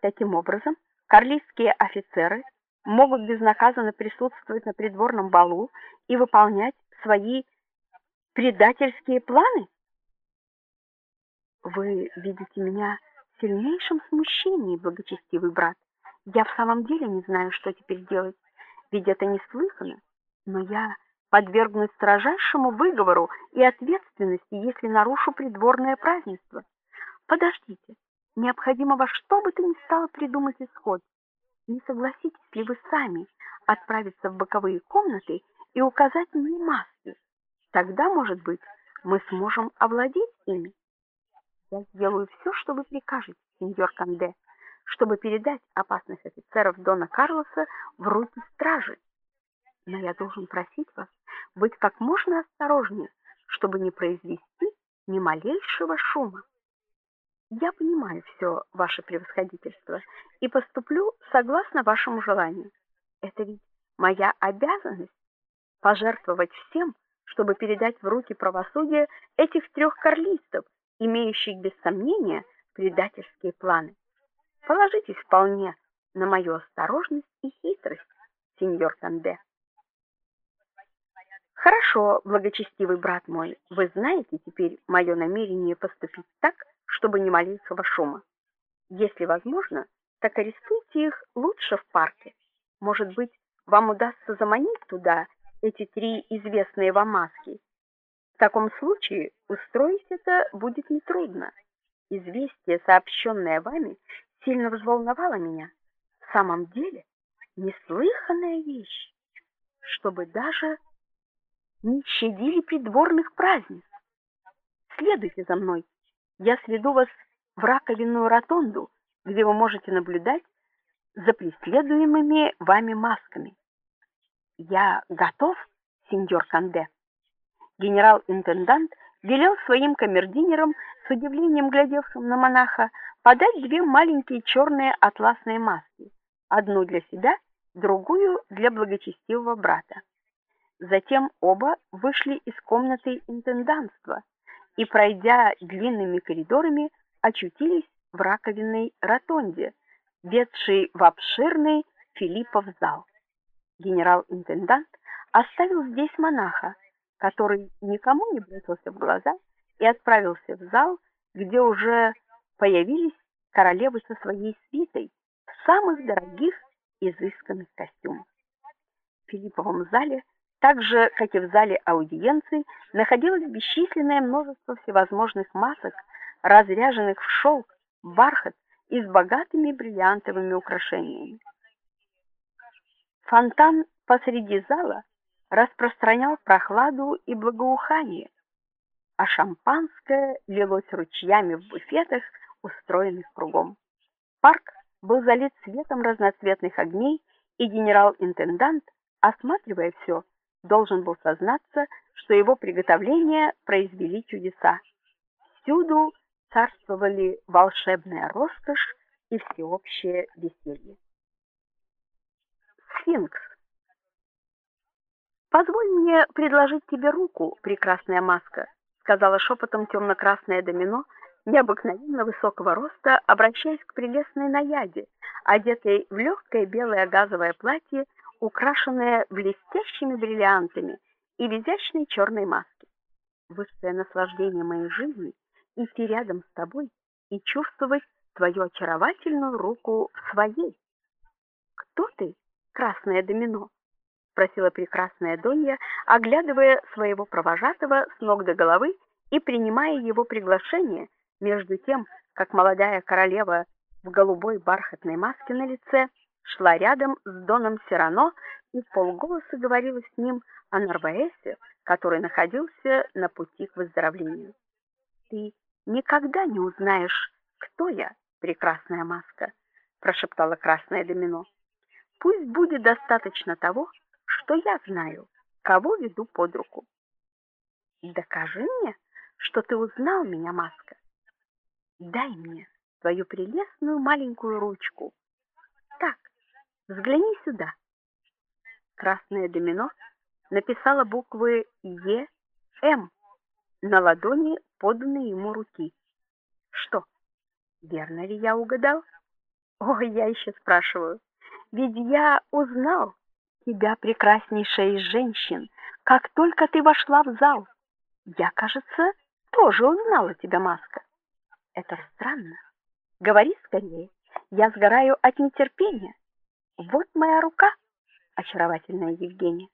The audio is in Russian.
Таким образом, карлистские офицеры могут безнаказанно присутствовать на придворном балу и выполнять свои предательские планы? Вы видите меня в сильнейшем смущении, благочестивый брат. Я в самом деле не знаю, что теперь делать, ведь это неслыханно, но я подвергнусь строжайшему выговору и ответственности, если нарушу придворное празднество. Подождите, необходимо во что бы то ни стало придумать исход. Не согласитесь ли вы сами отправиться в боковые комнаты и указать мне маски? Тогда, может быть, мы сможем овладеть ими. Я сделаю все, что вы прикажете, сеньор Канде, чтобы передать опасных офицеров дона Карлоса в руки стражи. Но я должен просить вас быть как можно осторожнее, чтобы не произвести ни малейшего шума. Я понимаю все, ваше превосходительство, и поступлю согласно вашему желанию. Это ведь моя обязанность пожертвовать всем, чтобы передать в руки правосудия этих трех карлистов, имеющих без сомнения предательские планы. Положитесь вполне на мою осторожность и хитрость, сеньор Канде. Хорошо, благочестивый брат мой. Вы знаете теперь мое намерение поступить так, чтобы не малейшего шума. Если возможно, так арестуйте их лучше в парке. Может быть, вам удастся заманить туда эти три известные вам маски. В таком случае устроить это будет нетрудно. Известие, сообщенное вами, сильно взволновало меня. В самом деле, неслыханная вещь, чтобы даже не щадили придворных празднеств. Следуйте за мной. Я сведу вас в раковинную ротонду, где вы можете наблюдать за преследуемыми вами масками. Я готов, сеньор Канде. Генерал-интендант велел своим камердинерам, с удивлением глядевшим на монаха, подать две маленькие черные атласные маски, одну для себя, другую для благочестивого брата. Затем оба вышли из комнаты интендантства и, пройдя длинными коридорами, очутились в раковинной ротонде, ведшей в обширный Филиппов зал. Генерал-интендант оставил здесь монаха, который никому не бросился в глаза и отправился в зал, где уже появились королевы со своей свитой в самых дорогих изысканных костюмах. В Филипповом зале так же, как и в зале аудиенций, находилось бесчисленное множество всевозможных масок, разряженных в шелк, бархат и с богатыми бриллиантовыми украшениями. Фонтан посреди зала распространял прохладу и благоухание, а шампанское лилось ручьями в буфетах, устроенных кругом. Парк был залит светом разноцветных огней, и генерал-интендант, осматривая все, должен был сознаться, что его приготовления произвели чудеса. Всюду царствовали волшебная роскошь и всеобщее веселье. Сфинкс. Позволь мне предложить тебе руку, прекрасная маска, сказала шепотом темно красное домино, необыкновенно высокого роста, обращаясь к прелестной наяде, одетой в легкое белое газовое платье украшенная блестящими бриллиантами и в изящной черной маске. Высшее наслаждение моей жизни идти рядом с тобой и чувствовать твою очаровательную руку в своей. Кто ты, красное домино? спросила прекрасная Донья, оглядывая своего провожатого с ног до головы и принимая его приглашение, между тем, как молодая королева в голубой бархатной маске на лице шла рядом с доном Сирано и вполголоса говорила с ним о Нарваэсе, который находился на пути к выздоровлению. Ты никогда не узнаешь, кто я, прекрасная маска, прошептала красное домино. Пусть будет достаточно того, что я знаю, кого веду под руку. Докажи мне, что ты узнал меня, маска. Дай мне твою прелестную маленькую ручку. Так, Взгляни сюда. Красное домино написало буквы Е, М на ладони поданной ему руки. Что? Верно ли я угадал? Ой, я еще спрашиваю. Ведь я узнал тебя, прекраснейшая из женщин, как только ты вошла в зал. Я, кажется, тоже узнала тебя, Маска. Это странно. Говори скорее. Я сгораю от нетерпения. Вот моя рука, очаровательная Евгения.